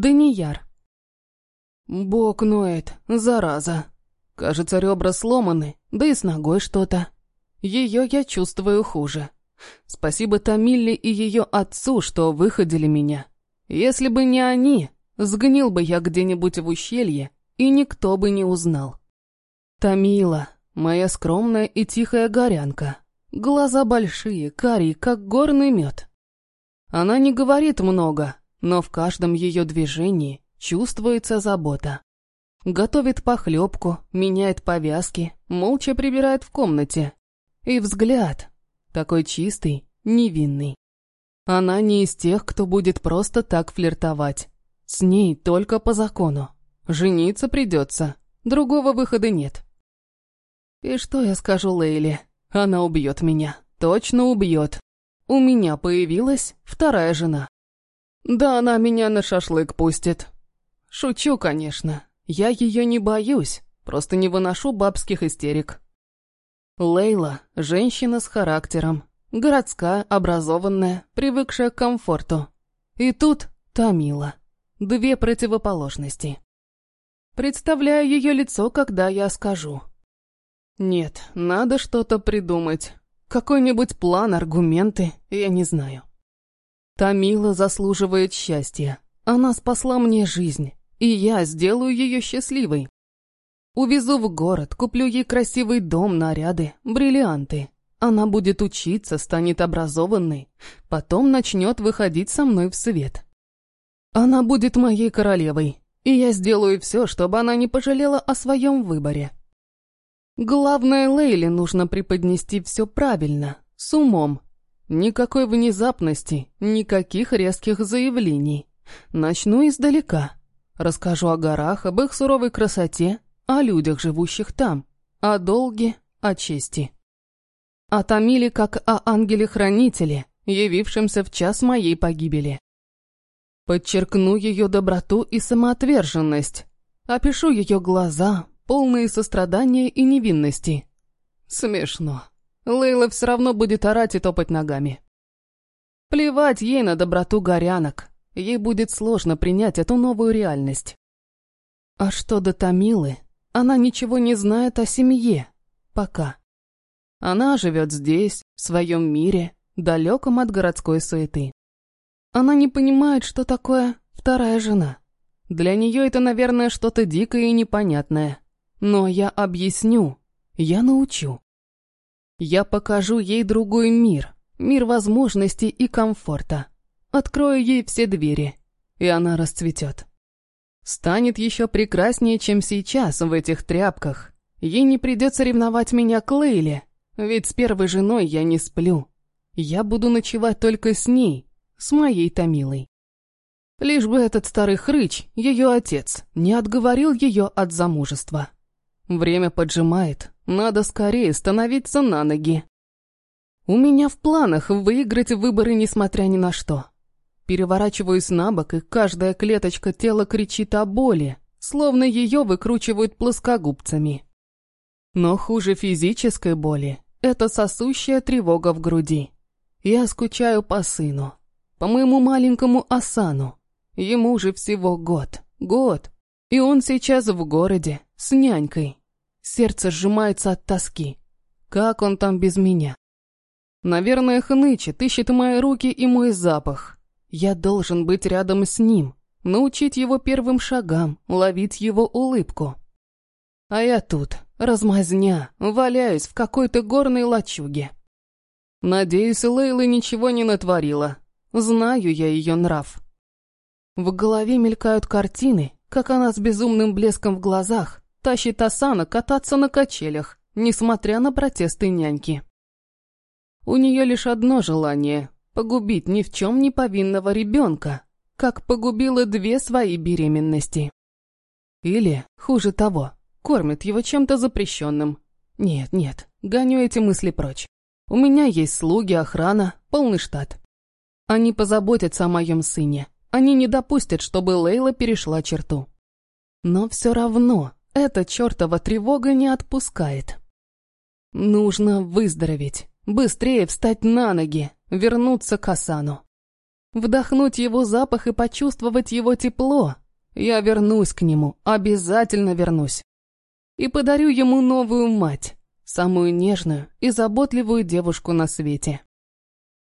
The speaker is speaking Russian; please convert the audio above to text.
Данияр. Бок ноет, зараза. Кажется, ребра сломаны, да и с ногой что-то. Ее я чувствую хуже. Спасибо Тамилле и ее отцу, что выходили меня. Если бы не они, сгнил бы я где-нибудь в ущелье, и никто бы не узнал. Тамила, моя скромная и тихая горянка. Глаза большие, карие, как горный мед. Она не говорит много, но в каждом ее движении чувствуется забота. Готовит похлебку, меняет повязки, молча прибирает в комнате. И взгляд, такой чистый, невинный. Она не из тех, кто будет просто так флиртовать. С ней только по закону. Жениться придется, другого выхода нет. И что я скажу Лейле? Она убьет меня, точно убьет. У меня появилась вторая жена. Да она меня на шашлык пустит. Шучу, конечно. Я ее не боюсь, просто не выношу бабских истерик. Лейла – женщина с характером, городская, образованная, привыкшая к комфорту. И тут Тамила. Две противоположности. Представляю ее лицо, когда я скажу. Нет, надо что-то придумать. Какой-нибудь план, аргументы, я не знаю. Тамила заслуживает счастья. Она спасла мне жизнь, и я сделаю ее счастливой. Увезу в город, куплю ей красивый дом, наряды, бриллианты. Она будет учиться, станет образованной, потом начнет выходить со мной в свет. Она будет моей королевой, и я сделаю все, чтобы она не пожалела о своем выборе. Главное, Лейле нужно преподнести все правильно, с умом. Никакой внезапности, никаких резких заявлений. Начну издалека. Расскажу о горах, об их суровой красоте, о людях, живущих там, о долге, о чести. О Тамиле как о ангеле-хранителе, явившемся в час моей погибели. Подчеркну ее доброту и самоотверженность. Опишу ее глаза, полные сострадания и невинности. Смешно. Лейла все равно будет орать и топать ногами. Плевать ей на доброту горянок. Ей будет сложно принять эту новую реальность. А что до Тамилы, она ничего не знает о семье. Пока. Она живет здесь, в своем мире, далеком от городской суеты. Она не понимает, что такое вторая жена. Для нее это, наверное, что-то дикое и непонятное. Но я объясню, я научу. Я покажу ей другой мир, мир возможностей и комфорта. Открою ей все двери, и она расцветет. Станет еще прекраснее, чем сейчас в этих тряпках. Ей не придется ревновать меня к Лейле, ведь с первой женой я не сплю. Я буду ночевать только с ней, с моей Томилой. Лишь бы этот старый хрыч, ее отец, не отговорил ее от замужества. Время поджимает, надо скорее становиться на ноги. У меня в планах выиграть выборы несмотря ни на что. Переворачиваюсь на бок, и каждая клеточка тела кричит о боли, словно ее выкручивают плоскогубцами. Но хуже физической боли – это сосущая тревога в груди. Я скучаю по сыну, по моему маленькому Асану. Ему же всего год, год, и он сейчас в городе, с нянькой. Сердце сжимается от тоски. Как он там без меня? Наверное, хнычет, ищет мои руки и мой запах. Я должен быть рядом с ним, научить его первым шагам, ловить его улыбку. А я тут, размазня, валяюсь в какой-то горной лачуге. Надеюсь, Лейла ничего не натворила. Знаю я ее нрав. В голове мелькают картины, как она с безумным блеском в глазах тащит Асана кататься на качелях, несмотря на протесты няньки. У нее лишь одно желание – погубить ни в чем не повинного ребенка, как погубила две свои беременности. Или, хуже того, кормит его чем-то запрещенным. Нет, нет, гоню эти мысли прочь. У меня есть слуги, охрана, полный штат. Они позаботятся о моем сыне. Они не допустят, чтобы Лейла перешла черту. Но все равно эта чертова тревога не отпускает. Нужно выздороветь, быстрее встать на ноги, вернуться к Асану. Вдохнуть его запах и почувствовать его тепло. Я вернусь к нему, обязательно вернусь. И подарю ему новую мать, самую нежную и заботливую девушку на свете.